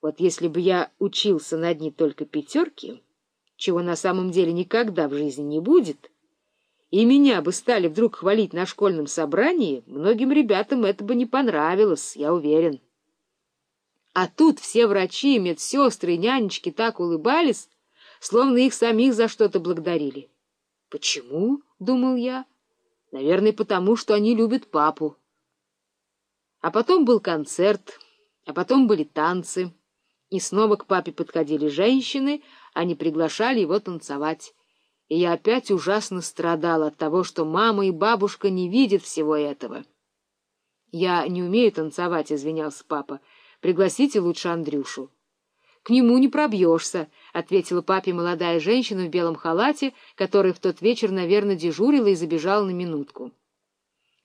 Вот если бы я учился на одни только пятерки, чего на самом деле никогда в жизни не будет, и меня бы стали вдруг хвалить на школьном собрании, многим ребятам это бы не понравилось, я уверен. А тут все врачи, медсестры и нянечки так улыбались, словно их самих за что-то благодарили. «Почему?» — думал я. «Наверное, потому, что они любят папу». А потом был концерт, а потом были танцы. И снова к папе подходили женщины, они приглашали его танцевать. И я опять ужасно страдал от того, что мама и бабушка не видят всего этого. — Я не умею танцевать, — извинялся папа. — Пригласите лучше Андрюшу. — К нему не пробьешься, — ответила папе молодая женщина в белом халате, которая в тот вечер, наверное, дежурила и забежала на минутку.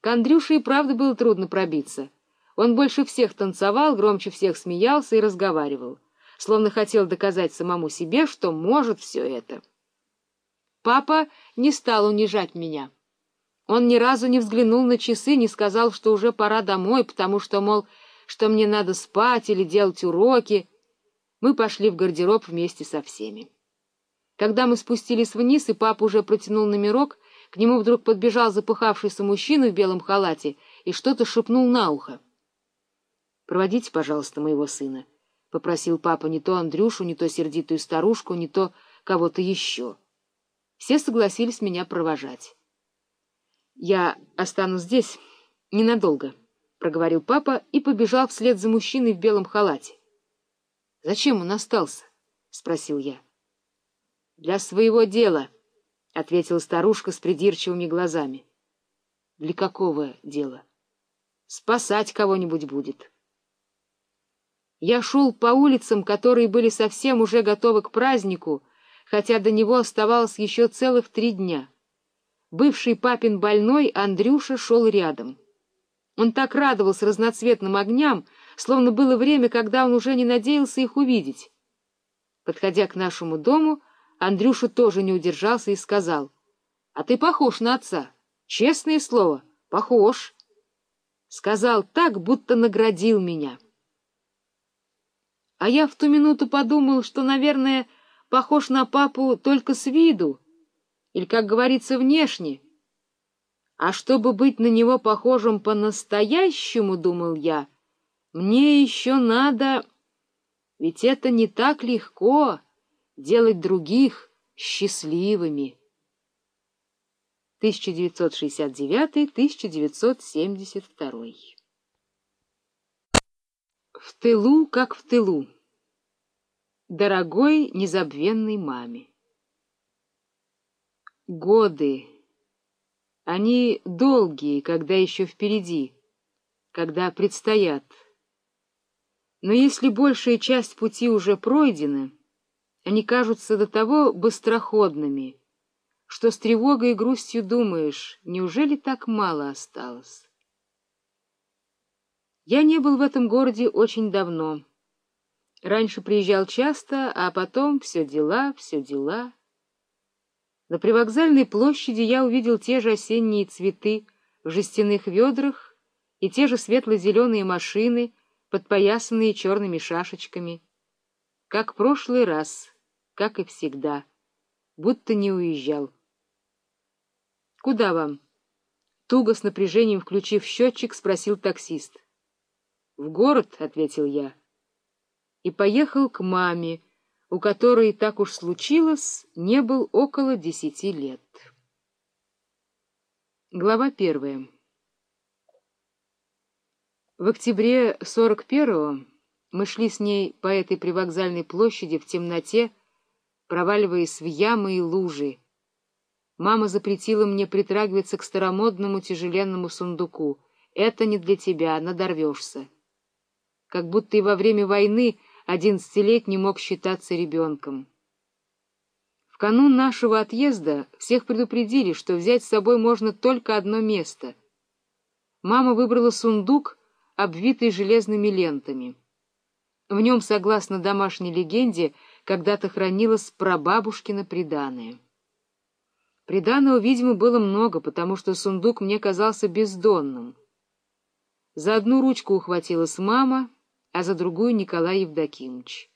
К Андрюше и правда было трудно пробиться. Он больше всех танцевал, громче всех смеялся и разговаривал, словно хотел доказать самому себе, что может все это. Папа не стал унижать меня. Он ни разу не взглянул на часы, не сказал, что уже пора домой, потому что, мол, что мне надо спать или делать уроки. Мы пошли в гардероб вместе со всеми. Когда мы спустились вниз, и папа уже протянул номерок, к нему вдруг подбежал запыхавшийся мужчина в белом халате и что-то шепнул на ухо. — Проводите, пожалуйста, моего сына, — попросил папа не то Андрюшу, не то сердитую старушку, не то кого-то еще. Все согласились меня провожать. — Я останусь здесь ненадолго, — проговорил папа и побежал вслед за мужчиной в белом халате. — Зачем он остался? — спросил я. — Для своего дела, — ответила старушка с придирчивыми глазами. — Для какого дела? — Спасать кого-нибудь будет. — я шел по улицам, которые были совсем уже готовы к празднику, хотя до него оставалось еще целых три дня. Бывший папин больной Андрюша шел рядом. Он так радовался разноцветным огням, словно было время, когда он уже не надеялся их увидеть. Подходя к нашему дому, Андрюша тоже не удержался и сказал, — А ты похож на отца. Честное слово, похож. Сказал так, будто наградил меня. А я в ту минуту подумал, что, наверное, похож на папу только с виду, или, как говорится, внешне. А чтобы быть на него похожим по-настоящему, думал я, мне еще надо... Ведь это не так легко — делать других счастливыми. 1969-1972 В тылу, как в тылу дорогой незабвенной маме. Годы, они долгие, когда еще впереди, когда предстоят. Но если большая часть пути уже пройдена, они кажутся до того быстроходными, что с тревогой и грустью думаешь, неужели так мало осталось? Я не был в этом городе очень давно. Раньше приезжал часто, а потом все дела, все дела. На привокзальной площади я увидел те же осенние цветы в жестяных ведрах и те же светло-зеленые машины, подпоясанные черными шашечками. Как в прошлый раз, как и всегда, будто не уезжал. — Куда вам? — туго с напряжением включив счетчик, спросил таксист. — В город, — ответил я и поехал к маме, у которой, так уж случилось, не был около десяти лет. Глава первая В октябре 41-го мы шли с ней по этой привокзальной площади в темноте, проваливаясь в ямы и лужи. Мама запретила мне притрагиваться к старомодному тяжеленному сундуку. Это не для тебя, надорвешься. Как будто и во время войны одиннадцатилетний мог считаться ребенком. В канун нашего отъезда всех предупредили, что взять с собой можно только одно место. Мама выбрала сундук, обвитый железными лентами. В нем, согласно домашней легенде, когда-то хранилось прабабушкино приданое. Приданого, видимо, было много, потому что сундук мне казался бездонным. За одну ручку ухватилась мама — а за другую Николай Евдокимович.